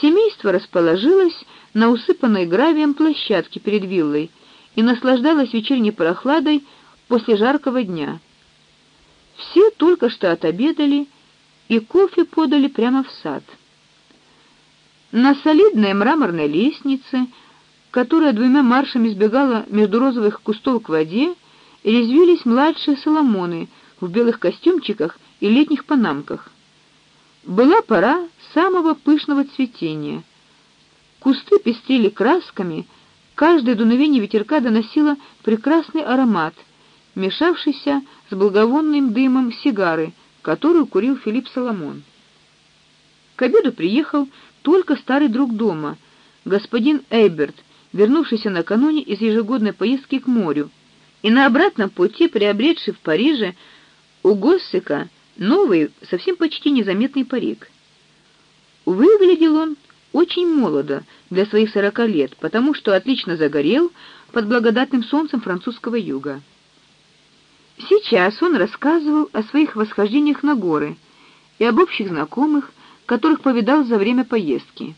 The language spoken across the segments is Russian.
Семейство расположилось на усыпанной гравием площадке перед виллой и наслаждалось вечерней прохладой после жаркого дня. Все только что отобедали, и кофе подали прямо в сад. На солидной мраморной лестнице, которая двумя маршами сбегала между розовых кустов к воде, резвились младшие соломоны в белых костюмчиках и летних панамках. Была пора самого пышного цветения. Кусты пестрели красками, каждое дуновение ветерка доносило прекрасный аромат, мешавшийся с благовонным дымом сигары, которую курил Филипп Соломон. К обеду приехал только старый друг дома, господин Эйберт, вернувшийся накануне из ежегодной поездки к морю, и на обратном пути приобретший в Париже у Госсека новый, совсем почти незаметный парик. Выглядел он очень молодо для своих сорока лет, потому что отлично загорел под благодатным солнцем французского юга. Сейчас он рассказывал о своих восхождениях на горы и об общих знакомых, которых повидал за время поездки.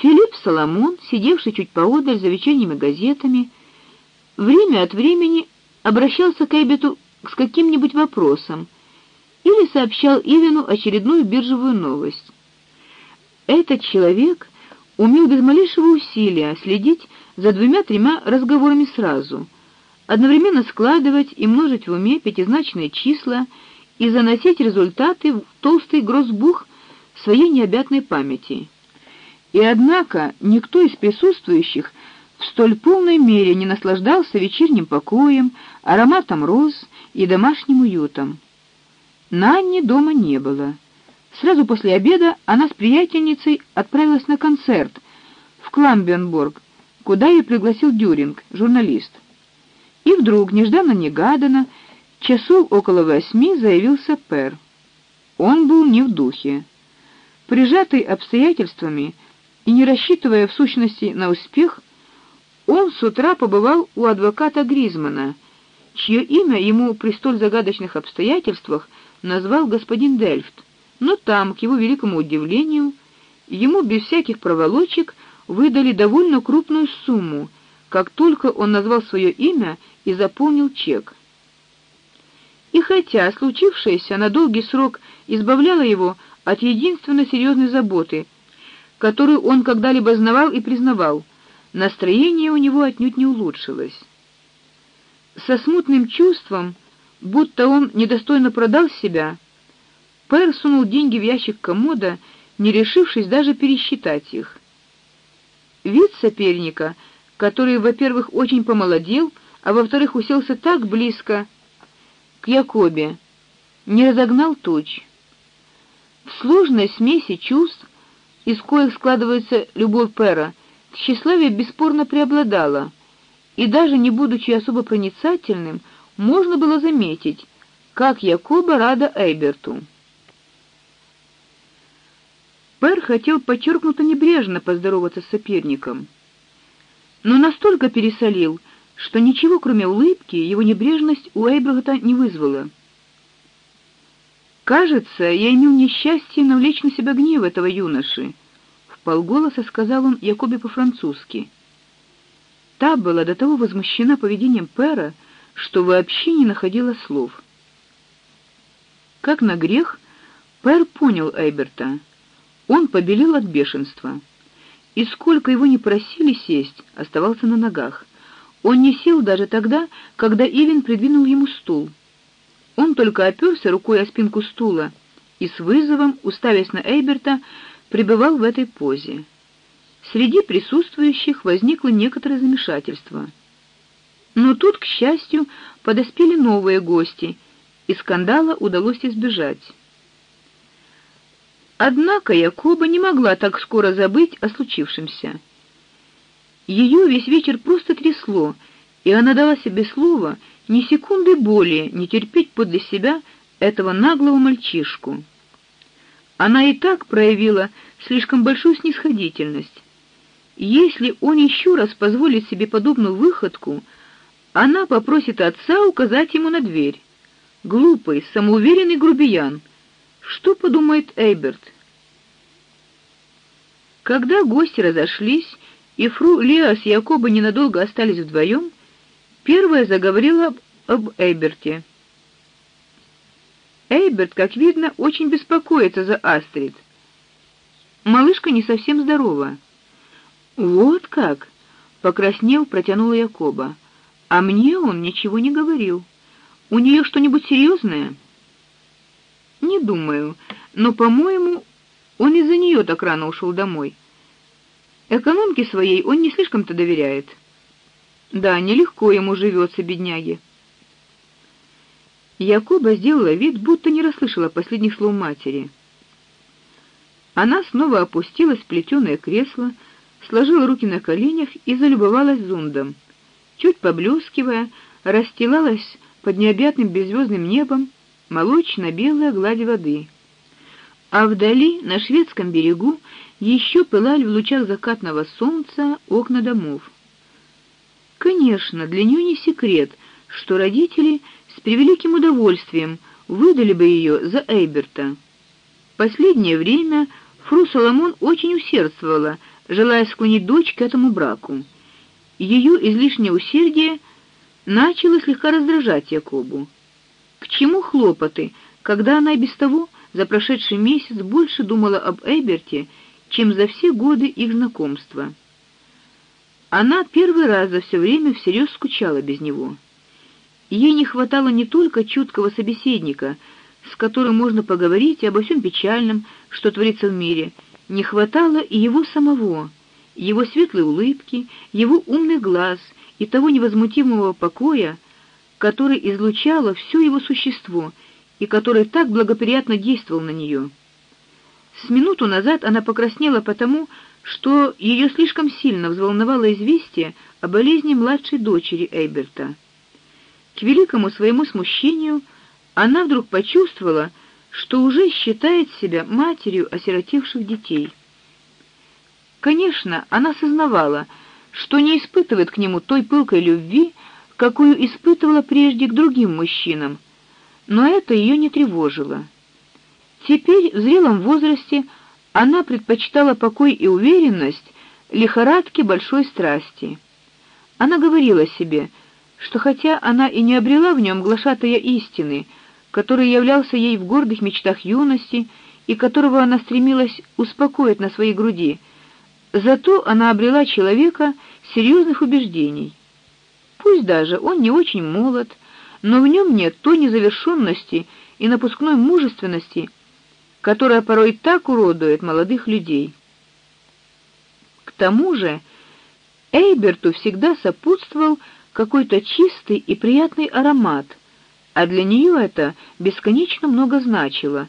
Филипп Соломон, сидевший чуть поодаль за вечерними газетами, время от времени обращался к Эббету с каким-нибудь вопросом или сообщал Ивину очередную биржевую новость. Этот человек умел без малейшего усилия следить за двумя-тремя разговорами сразу, одновременно складывать и множить в уме пятизначные числа и заносить результаты в толстый гроссбух своей необъятной памяти. И однако никто из присутствующих в столь полной мере не наслаждался вечерним покоем, ароматом роз и домашним уютом. Нанни дома не было. Сразу после обеда она с приятельницей отправилась на концерт в Кламбенбург, куда ее пригласил Дюринг, журналист. И вдруг, нежданно-негаданно, часов около восьми заявился Пер. Он был не в духе. Прижатый обстоятельствами и не рассчитывая в сущности на успех, он с утра побывал у адвоката Гризмана, чье имя ему при столь загадочных обстоятельствах назвал господин Дельфт. Но там, к его великому удивлению, ему без всяких проволочек выдали довольно крупную сумму, как только он назвал свое имя и заполнил чек. И хотя случившееся на долгий срок избавляло его от единственной серьезной заботы, которую он когда-либо знавал и признавал, настроение у него отнюдь не улучшилось. Со смутным чувством, будто он недостойно продал себя, Пэр сунул деньги в ящик комода, не решившись даже пересчитать их. Вид соперника, который, во-первых, очень помолодел, а во-вторых, уселся так близко к Якобе, не разогнал туч. В сложной смеси чувств, из коих складывается любовь Пэра, тщеславие бесспорно преобладало, и даже не будучи особо проницательным, можно было заметить, как Якоба рада Эйберту. Пер хотел подчеркнуто небрежно поздороваться с соперником, но настолько пересолил, что ничего, кроме улыбки, его небрежность у Эйберта не вызвала. Кажется, я имел несчастье навлечь на себя гнев этого юноши полголоса сказал он Якобе по-французски. Та была до того возмущена поведением Пера, что вообще не находила слов. Как на грех, Пер понял Эйберта. Он побелел от бешенства. И сколько его не просили сесть, оставался на ногах. Он не сел даже тогда, когда Ивин придвинул ему стул. Он только оперся рукой о спинку стула и с вызовом, уставясь на Эйберта, пребывал в этой позе. Среди присутствующих возникло некоторое замешательство. Но тут, к счастью, подоспели новые гости, и скандала удалось избежать. Однако Якоба не могла так скоро забыть о случившемся. Ее весь вечер просто трясло, и она дала себе слово ни секунды более не терпеть подле себя этого наглого мальчишку. Она и так проявила слишком большую снисходительность. Если он еще раз позволит себе подобную выходку, она попросит отца указать ему на дверь. Глупый, самоуверенный грубиян. Что подумает Эйберт? Когда гости разошлись, и фру Леа с Якоба ненадолго остались вдвоем, первая заговорила об Эйберте. Эйберт, как видно, очень беспокоится за Астрид. Малышка не совсем здорова. Вот как, покраснел, протянула Якоба. А мне он ничего не говорил. У нее что-нибудь серьезное? Не думаю, но, по-моему, он из-за нее так рано ушел домой. Экономке своей он не слишком-то доверяет. Да, нелегко ему живется, бедняге. Якоба сделала вид, будто не расслышала последних слов матери. Она снова опустилась в плетеное кресло, сложила руки на коленях и залюбовалась зондом. Чуть поблескивая, расстилалась под необъятным беззвездным небом молочно-белая гладь воды. А вдали, на шведском берегу, еще пылали в лучах закатного солнца окна домов. Конечно, для нее не секрет, что родители с превеликим удовольствием выдали бы ее за Эйберта. Последнее время фру Соломон очень усердствовала, желая склонить дочь к этому браку. Ее излишнее усердие начало слегка раздражать Якобу. К чему хлопоты, когда она и без того за прошедший месяц больше думала об Эйберте, чем за все годы их знакомства. Она первый раз за все время всерьез скучала без него. Ей не хватало не только чуткого собеседника, с которым можно поговорить обо всем печальном, что творится в мире, не хватало и его самого, его светлой улыбки, его умных глаз и того невозмутимого покоя, который излучало все его существо и который так благоприятно действовал на нее. С минуту назад она покраснела потому, что ее слишком сильно взволновало известие о болезни младшей дочери Эйберта. К великому своему смущению она вдруг почувствовала, что уже считает себя матерью осиротевших детей. Конечно, она сознавала, что не испытывает к нему той пылкой любви, какую испытывала прежде к другим мужчинам, но это ее не тревожило. Теперь в зрелом возрасте она предпочитала покой и уверенность лихорадке большой страсти. Она говорила себе, что хотя она и не обрела в нем глашатая истины, который являлся ей в гордых мечтах юности и которого она стремилась успокоить на своей груди, зато она обрела человека серьезных убеждений. Пусть даже он не очень молод, но в нем нет той незавершенности и напускной мужественности, которая порой так уродует молодых людей. К тому же, Эйберту всегда сопутствовал какой-то чистый и приятный аромат, а для нее это бесконечно много значило,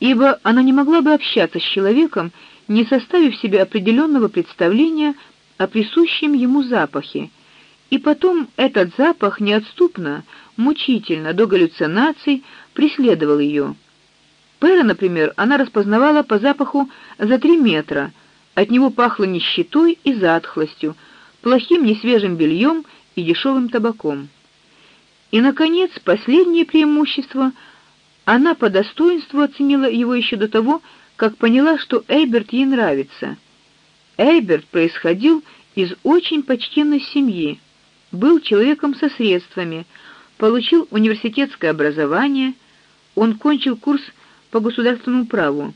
ибо она не могла бы общаться с человеком, не составив себе определенного представления о присущем ему запахе. И потом этот запах неотступно, мучительно до галлюцинаций преследовал ее. Пэра, например, она распознавала по запаху за три метра. От него пахло нищетой и затхлостью, плохим несвежим бельем и дешевым табаком. И наконец, последнее преимущество она по достоинству оценила его еще до того, как поняла, что Эйберт ей нравится. Эйберт происходил из очень почтенной семьи, был человеком со средствами, получил университетское образование, он кончил курс по государственному праву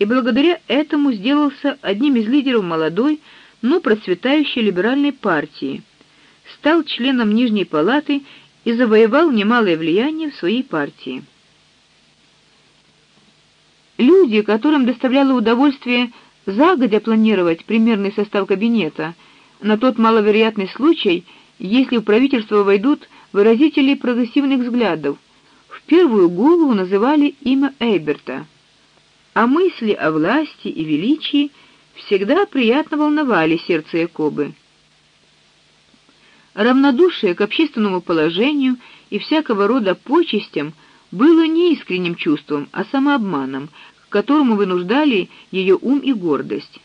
и благодаря этому сделался одним из лидеров молодой, но процветающей либеральной партии. Стал членом Нижней палаты и завоевал немалое влияние в своей партии. Люди, которым доставляло удовольствие загодя планировать примерный состав кабинета на тот маловероятный случай, если в правительство войдут выразители прогрессивных взглядов, первую голову называли имя Эйберта, а мысли о власти и величии всегда приятно волновали сердце Якобы. Равнодушие к общественному положению и всякого рода почестям было не искренним чувством, а самообманом, к которому вынуждали ее ум и гордость.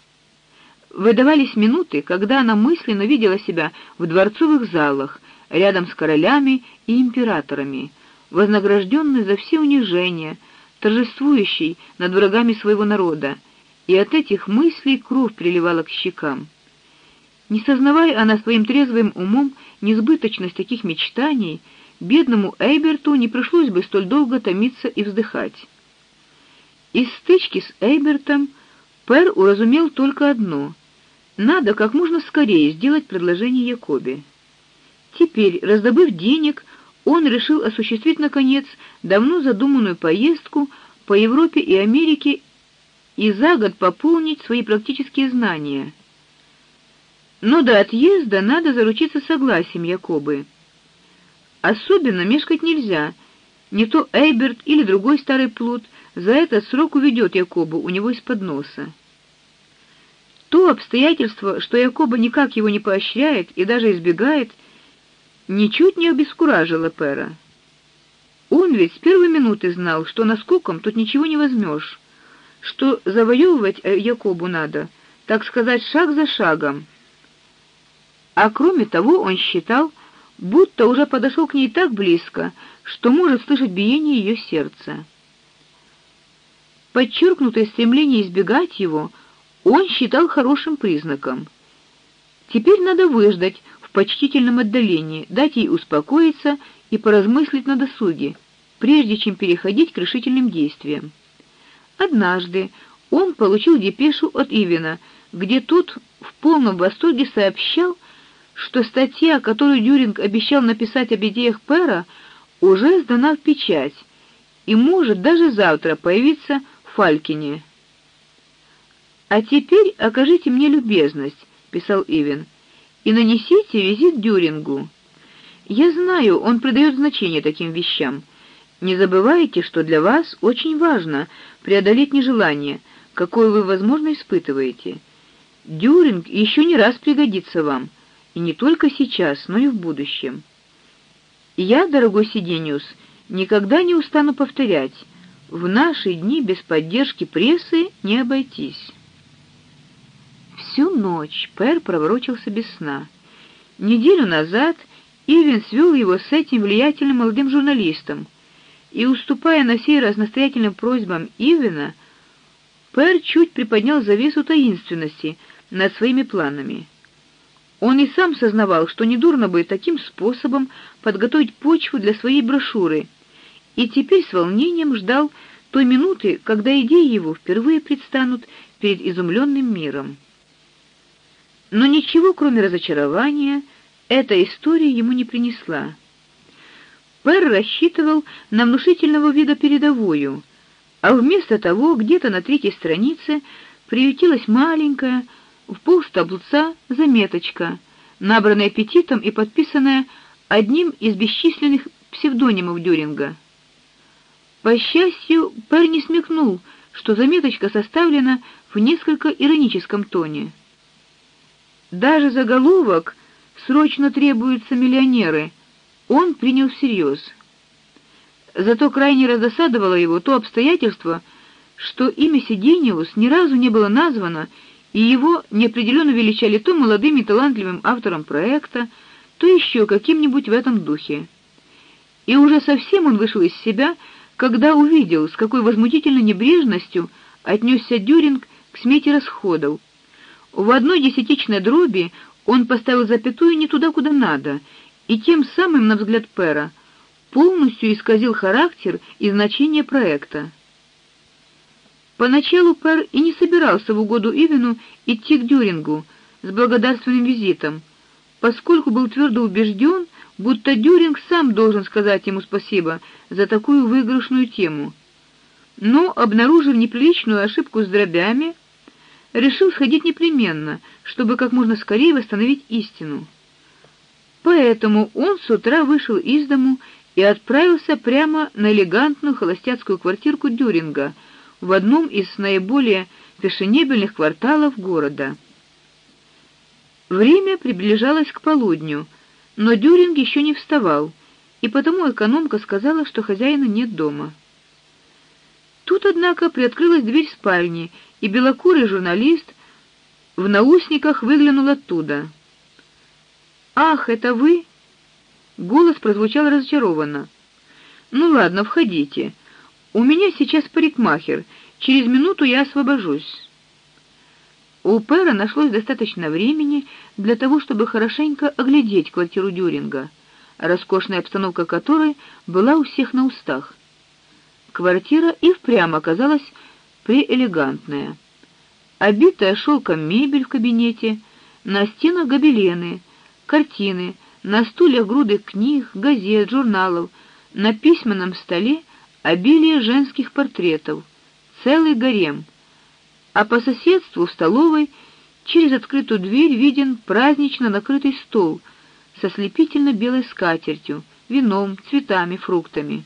Выдавались минуты, когда она мысленно видела себя в дворцовых залах, рядом с королями и императорами, вознагражденный за все унижения, торжествующий над врагами своего народа, и от этих мыслей кровь приливала к щекам. Не сознавая она своим трезвым умом несбыточность таких мечтаний, бедному Эйберту не пришлось бы столь долго томиться и вздыхать. Из стычки с Эйбертом Пер уразумел только одно: надо как можно скорее сделать предложение Якобе. Теперь, раздобыв денег, он решил осуществить наконец давно задуманную поездку по Европе и Америке и за год пополнить свои практические знания. Но до отъезда надо заручиться согласием Якобы. Особенно мешкать нельзя. Не то Эйберт или другой старый плут за этот срок уведет Якобу у него из-под носа. То обстоятельство, что Якоба никак его не поощряет и даже избегает, ничуть не обескуражило Пера. Он ведь с первой минуты знал, что наскоком тут ничего не возьмешь, что завоевывать э, Якобу надо, так сказать, шаг за шагом. А кроме того, он считал, будто уже подошел к ней так близко, что может слышать биение ее сердца. Подчеркнутое стремление избегать его он считал хорошим признаком. Теперь надо выждать в почтительном отдалении, дать ей успокоиться и поразмыслить на досуге, прежде чем переходить к решительным действиям. Однажды он получил депешу от Ивина, где тот в полном восторге сообщал, что статья, которую Дюринг обещал написать об идеях Пера, уже сдана в печать и может даже завтра появиться в Фалькине. А теперь окажите мне любезность, писал Ивин, и нанесите визит Дюрингу. Я знаю, он придает значение таким вещам. Не забывайте, что для вас очень важно преодолеть нежелание, какое вы возможно испытываете. Дюринг еще не раз пригодится вам и не только сейчас, но и в будущем. Я, дорогой Сидениус, никогда не устану повторять: в наши дни без поддержки прессы не обойтись. Всю ночь Пер проворочился без сна. Неделю назад Ивин свел его с этим влиятельным молодым журналистом, и уступая на сей раз настоятельным просьбам Ивина, Пер чуть приподнял завесу таинственности над своими планами. Он и сам сознавал, что недурно бы таким способом подготовить почву для своей брошюры, и теперь с волнением ждал той минуты, когда идеи его впервые предстанут перед изумленным миром. Но ничего, кроме разочарования, эта история ему не принесла. Пер рассчитывал на внушительного вида передовую, а вместо того, где-то на третьей странице приютилась маленькая в полстаблца заметочка, набранная аппетитом и подписанная одним из бесчисленных псевдонимов Дюринга. По счастью, Пер не смекнул, что заметочка составлена в несколько ироническом тоне. Даже заголовок срочно требуются миллионеры. Он принял всерьез. Зато крайне раздосадовало его то обстоятельство, что имя Сидениус ни разу не было названо и его неопределенно величали то молодым и талантливым автором проекта, то еще каким-нибудь в этом духе. И уже совсем он вышел из себя, когда увидел, с какой возмутительной небрежностью отнесся Дюринг к смете расходов. В одной десятичной дроби он поставил запятую не туда, куда надо, и тем самым, на взгляд Пера, полностью исказил характер и значение проекта. Поначалу Пер и не собирался в угоду Ивину идти к Дюрингу с благодарственным визитом, поскольку был твердо убежден, будто Дюринг сам должен сказать ему спасибо за такую выигрышную тему. Но, обнаружив неприличную ошибку с дробями, решил сходить непременно, чтобы как можно скорее восстановить истину. Поэтому он с утра вышел из дому и отправился прямо на элегантную холостяцкую квартирку Дюринга — в одном из наиболее фешенебельных кварталов города. Время приближалось к полудню, но Дюринг еще не вставал, и потому экономка сказала, что хозяина нет дома. Тут, однако, приоткрылась дверь спальни, и белокурый журналист в наушниках выглянул оттуда. Ах, это вы? Голос прозвучал разочарованно. Ну ладно, входите. У меня сейчас парикмахер. Через минуту я освобожусь. У Пера нашлось достаточно времени для того, чтобы хорошенько оглядеть квартиру Дюринга, роскошная обстановка которой была у всех на устах. Квартира и впрямь оказалась преэлегантная. Обитая шелком мебель в кабинете, на стенах гобелены, картины, на стульях груды книг, газет, журналов, на письменном столе обилие женских портретов, целый гарем. А по соседству в столовой через открытую дверь виден празднично накрытый стол со слепительно белой скатертью, вином, цветами, фруктами.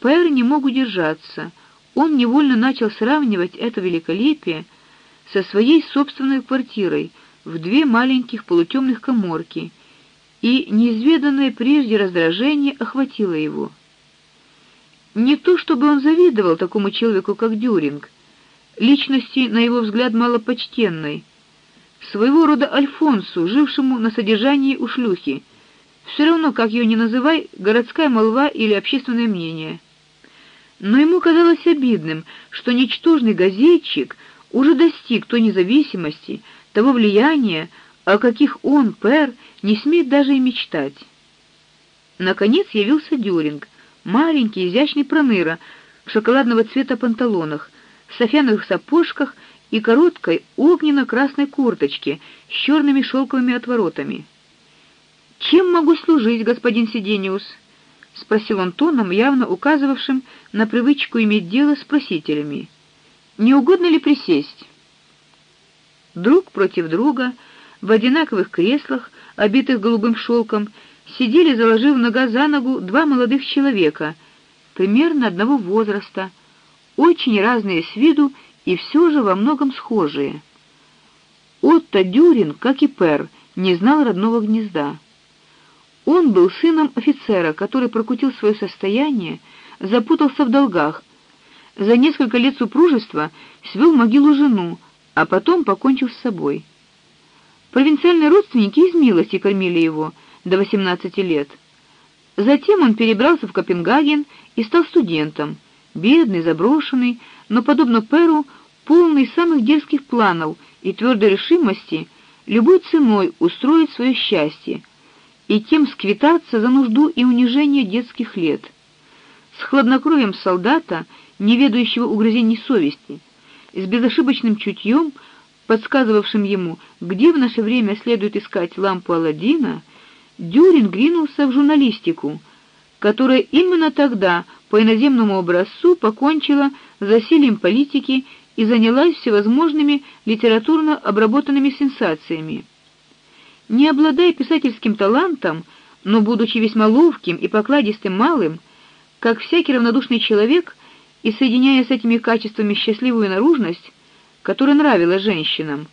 Пэр не мог удержаться. Он невольно начал сравнивать это великолепие со своей собственной квартирой в две маленьких полутемных каморки, и неизведанное прежде раздражение охватило его. Не то чтобы он завидовал такому человеку, как Дюринг, личности, на его взгляд, малопочтенной, своего рода альфонсу, жившему на содержании у шлюхи. Все равно, как ее ни называй, городская молва или общественное мнение. Но ему казалось обидным, что ничтожный газетчик уже достиг той независимости, того влияния, о каких он, Пер, не смеет даже и мечтать. Наконец явился Дюринг, маленький, изящный проныра в шоколадного цвета панталонах, в софьяновых сапожках и короткой огненно-красной курточке с черными шелковыми отворотами. Чем могу служить, господин Сидениус? спросил он тоном, явно указывавшим на привычку иметь дело с просителями. Не угодно ли присесть? Друг против друга, в одинаковых креслах, обитых голубым шелком, сидели, заложив нога за ногу, два молодых человека, примерно одного возраста, очень разные с виду и все же во многом схожие. Отто Дюрин, как и Пер, не знал родного гнезда. Он был сыном офицера, который прокутил свое состояние, запутался в долгах, за несколько лет супружества свел могилу жену, а потом покончил с собой. Провинциальные родственники из милости кормили его, до 18 лет. Затем он перебрался в Копенгаген и стал студентом, бедный, заброшенный, но подобно Перу, полный самых дерзких планов и твердой решимости любой ценой устроить свое счастье и тем сквитаться за нужду и унижение детских лет. С хладнокровием солдата, не ведающего угрызений совести, с безошибочным чутьем, подсказывавшим ему, где в наше время следует искать лампу Аладдина, Дюрин гринулся в журналистику, которая именно тогда по иноземному образцу покончила с засилием политики и занялась всевозможными литературно обработанными сенсациями. Не обладая писательским талантом, но будучи весьма ловким и покладистым малым, как всякий равнодушный человек, и соединяя с этими качествами счастливую наружность, которая нравилась женщинам,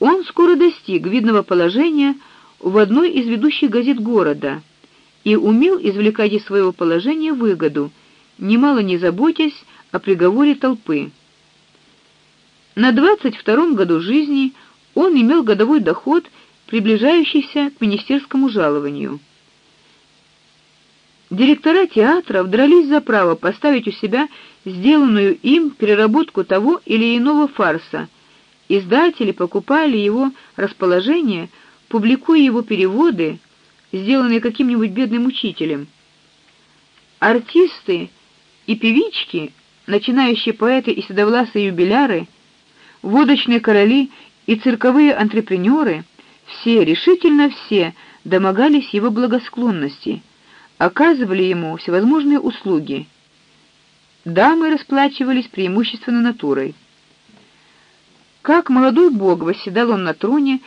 он скоро достиг видного положения в одной из ведущих газет города и умел извлекать из своего положения выгоду, немало не заботясь о приговоре толпы. На двадцать втором году жизни он имел годовой доход, приближающийся к министерскому жалованию. Директора театров дрались за право поставить у себя сделанную им переработку того или иного фарса. Издатели покупали его расположение публикуя его переводы, сделанные каким-нибудь бедным учителем. Артисты и певички, начинающие поэты и седовласые юбиляры, водочные короли и цирковые антрепренеры, все, решительно все, домогались его благосклонности, оказывали ему всевозможные услуги. Дамы расплачивались преимущественно натурой. Как молодой бог восседал он на троне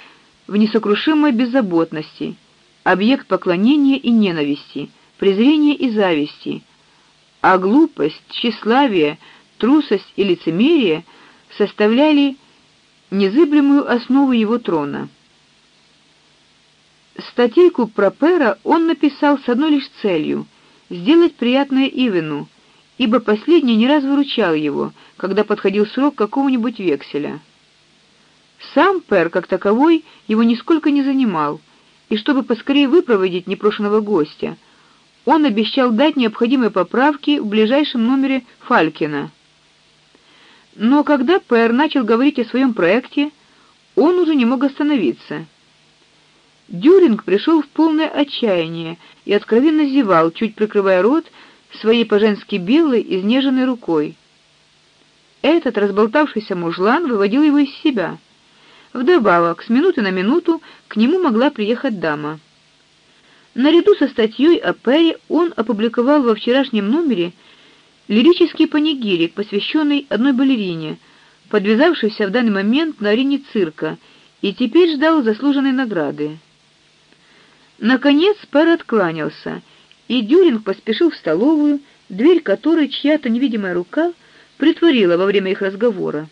в несокрушимой беззаботности, объект поклонения и ненависти, презрения и зависти, а глупость, тщеславие, трусость и лицемерие составляли незыблемую основу его трона. Статейку про Пера он написал с одной лишь целью сделать приятное Ивену, ибо последний не раз выручал его, когда подходил срок какого-нибудь векселя. Сам Пер, как таковой, его нисколько не занимал, и чтобы поскорее выпроводить непрошеного гостя, он обещал дать необходимые поправки в ближайшем номере Фалькина. Но когда Пэр начал говорить о своем проекте, он уже не мог остановиться. Дюринг пришел в полное отчаяние и откровенно зевал, чуть прикрывая рот своей по-женски белой, изнеженной рукой. Этот разболтавшийся мужлан выводил его из себя. Вдобавок, с минуты на минуту к нему могла приехать дама. Наряду со статьей о Перри он опубликовал во вчерашнем номере лирический панигирик, посвященный одной балерине, подвязавшейся в данный момент на арене цирка, и теперь ждал заслуженной награды. Наконец Пэр откланялся, и Дюринг поспешил в столовую, дверь которой чья-то невидимая рука притворила во время их разговора.